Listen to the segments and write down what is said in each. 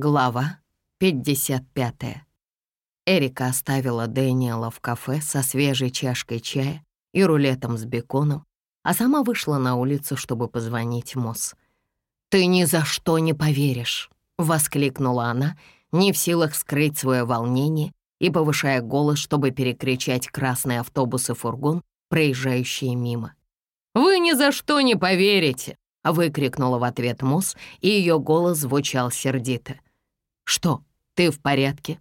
Глава 55. Эрика оставила Дэниела в кафе со свежей чашкой чая и рулетом с беконом, а сама вышла на улицу, чтобы позвонить Мосс. «Ты ни за что не поверишь!» — воскликнула она, не в силах скрыть свое волнение и повышая голос, чтобы перекричать красный автобус и фургон, проезжающие мимо. «Вы ни за что не поверите!» — выкрикнула в ответ Мосс, и ее голос звучал сердито. «Что, ты в порядке?»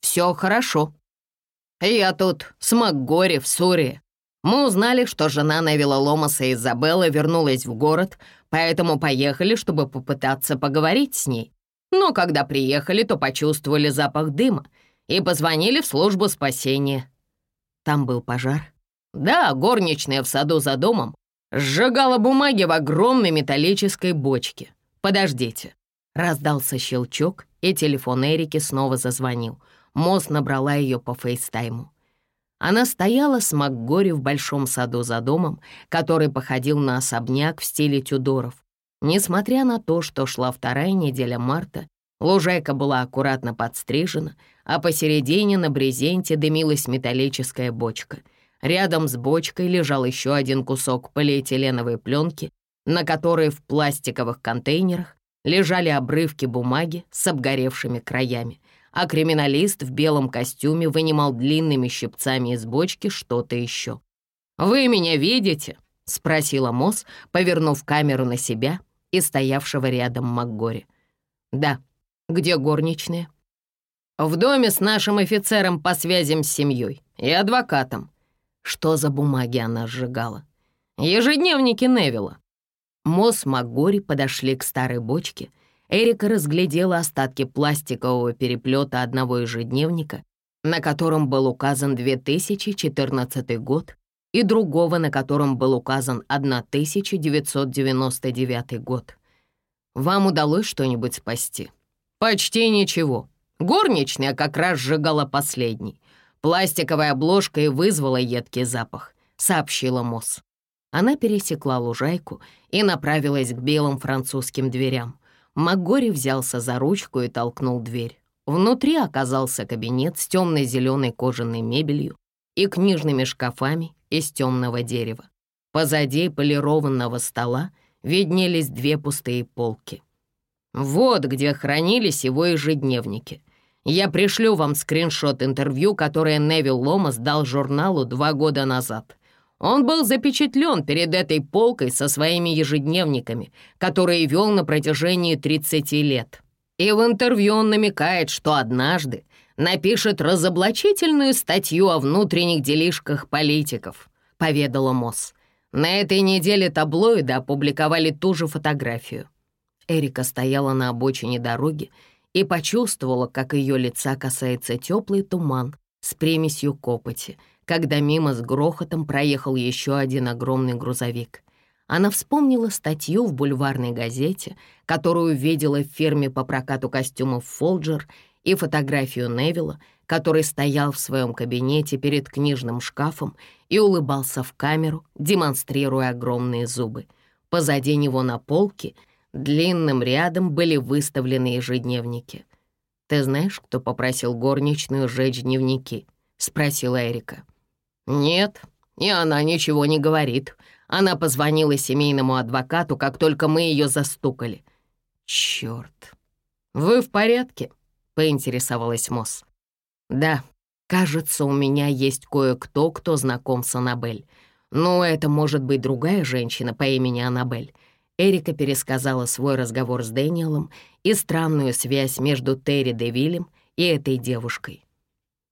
«Все хорошо. Я тут с МакГори в Сурии. Мы узнали, что жена Невилла Ломаса Изабелла вернулась в город, поэтому поехали, чтобы попытаться поговорить с ней. Но когда приехали, то почувствовали запах дыма и позвонили в службу спасения. Там был пожар. Да, горничная в саду за домом сжигала бумаги в огромной металлической бочке. Подождите. Раздался щелчок, и телефон Эрики снова зазвонил. Мосс набрала ее по фейстайму. Она стояла с МакГори в большом саду за домом, который походил на особняк в стиле Тюдоров. Несмотря на то, что шла вторая неделя марта, лужайка была аккуратно подстрижена, а посередине на брезенте дымилась металлическая бочка — Рядом с бочкой лежал еще один кусок полиэтиленовой пленки, на которой в пластиковых контейнерах лежали обрывки бумаги с обгоревшими краями, а криминалист в белом костюме вынимал длинными щипцами из бочки что-то еще. «Вы меня видите?» — спросила Мосс, повернув камеру на себя и стоявшего рядом МакГори. «Да. Где горничная?» «В доме с нашим офицером по связям с семьей и адвокатом», что за бумаги она сжигала? Ежедневники Невилла. Мосс Макгори подошли к старой бочке. Эрика разглядела остатки пластикового переплета одного ежедневника, на котором был указан 2014 год, и другого, на котором был указан 1999 год. Вам удалось что-нибудь спасти? Почти ничего. Горничная как раз сжигала последний. Пластиковая обложка и вызвала едкий запах», — сообщила Мосс. Она пересекла лужайку и направилась к белым французским дверям. Макгори взялся за ручку и толкнул дверь. Внутри оказался кабинет с темно-зеленой кожаной мебелью и книжными шкафами из темного дерева. Позади полированного стола виднелись две пустые полки. Вот где хранились его ежедневники. Я пришлю вам скриншот интервью, которое Невил Ломас дал журналу два года назад. Он был запечатлен перед этой полкой со своими ежедневниками, которые вел на протяжении 30 лет. И в интервью он намекает, что однажды напишет разоблачительную статью о внутренних делишках политиков, поведала Мосс. На этой неделе таблоиды опубликовали ту же фотографию. Эрика стояла на обочине дороги и почувствовала, как ее лица касается теплый туман с примесью копоти, когда мимо с грохотом проехал еще один огромный грузовик. Она вспомнила статью в бульварной газете, которую видела в фирме по прокату костюмов «Фолджер», и фотографию Невилла, который стоял в своем кабинете перед книжным шкафом и улыбался в камеру, демонстрируя огромные зубы. Позади него на полке — Длинным рядом были выставлены ежедневники. «Ты знаешь, кто попросил горничную сжечь дневники?» — спросила Эрика. «Нет, и она ничего не говорит. Она позвонила семейному адвокату, как только мы ее застукали». «Черт! Вы в порядке?» — поинтересовалась Мосс. «Да, кажется, у меня есть кое-кто, кто знаком с Аннабель. Но это может быть другая женщина по имени Аннабель. Эрика пересказала свой разговор с Дэниелом и странную связь между Терри Девилем и этой девушкой.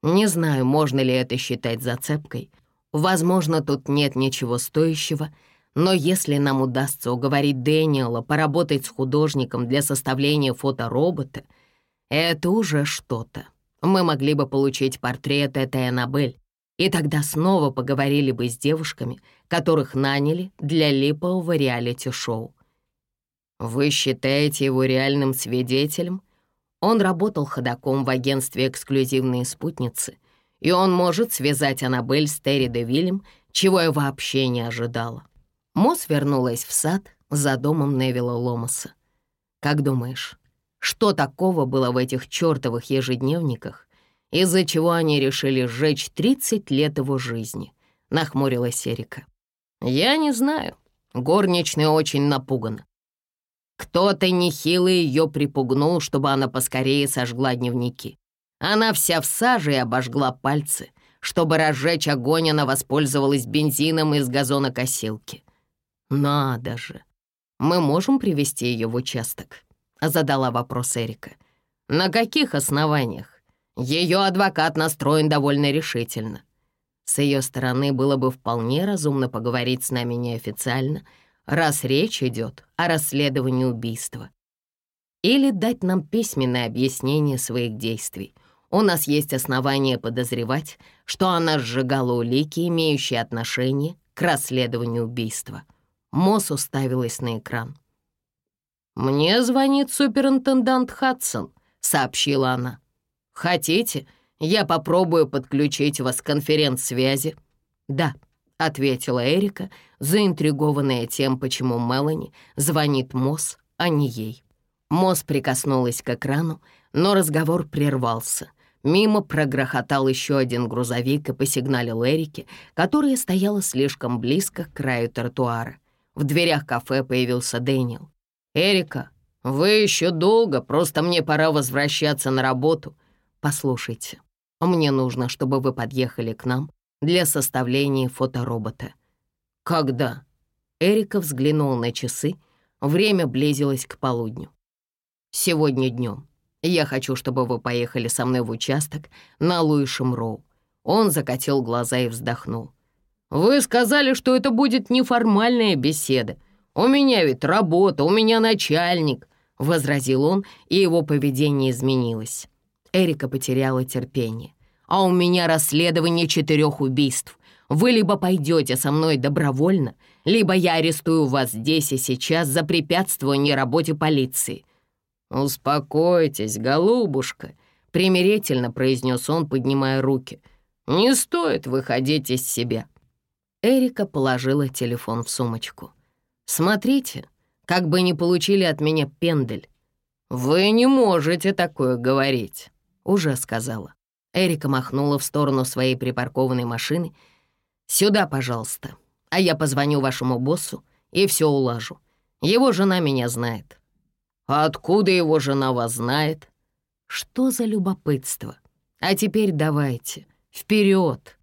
Не знаю, можно ли это считать зацепкой. Возможно, тут нет ничего стоящего, но если нам удастся уговорить Дэниела поработать с художником для составления фоторобота, это уже что-то. Мы могли бы получить портрет этой Аннабель, и тогда снова поговорили бы с девушками, которых наняли для липового реалити-шоу. Вы считаете его реальным свидетелем? Он работал ходаком в агентстве «Эксклюзивные спутницы», и он может связать Аннабель с Терри де Вильям, чего я вообще не ожидала. Мосс вернулась в сад за домом Невилла Ломаса. «Как думаешь, Что такого было в этих чертовых ежедневниках, из-за чего они решили сжечь 30 лет его жизни? Нахмурилась Эрика. Я не знаю. Горничная очень напугана. Кто-то нехилый ее припугнул, чтобы она поскорее сожгла дневники. Она вся в саже и обожгла пальцы. Чтобы разжечь огонь, она воспользовалась бензином из газонокосилки. Надо же. Мы можем привести ее в участок? Задала вопрос Эрика. На каких основаниях? Ее адвокат настроен довольно решительно. С ее стороны было бы вполне разумно поговорить с нами неофициально, раз речь идет о расследовании убийства. Или дать нам письменное объяснение своих действий. У нас есть основания подозревать, что она сжигала улики, имеющие отношение к расследованию убийства. Мосс уставилась на экран. «Мне звонит суперинтендант Хадсон», — сообщила она. «Хотите, я попробую подключить вас к конференц-связи?» «Да», — ответила Эрика, заинтригованная тем, почему Мелани звонит Мосс, а не ей. Мосс прикоснулась к экрану, но разговор прервался. Мимо прогрохотал еще один грузовик и посигналил Эрике, которая стояла слишком близко к краю тротуара. В дверях кафе появился Дэниел. «Эрика, вы еще долго, просто мне пора возвращаться на работу. Послушайте, мне нужно, чтобы вы подъехали к нам для составления фоторобота». «Когда?» Эрика взглянул на часы. Время близилось к полудню. «Сегодня днем. Я хочу, чтобы вы поехали со мной в участок на Луишем Роу». Он закатил глаза и вздохнул. «Вы сказали, что это будет неформальная беседа. У меня ведь работа, у меня начальник», — возразил он, и его поведение изменилось. Эрика потеряла терпение. «А у меня расследование четырех убийств. Вы либо пойдете со мной добровольно, либо я арестую вас здесь и сейчас за препятствование работе полиции. «Успокойтесь, голубушка», — примирительно произнес он, поднимая руки. «Не стоит выходить из себя». Эрика положила телефон в сумочку. «Смотрите, как бы не получили от меня пендель». «Вы не можете такое говорить», — уже сказала. Эрика махнула в сторону своей припаркованной машины. «Сюда, пожалуйста, а я позвоню вашему боссу и все улажу. Его жена меня знает. Откуда его жена вас знает? Что за любопытство? А теперь давайте, вперед!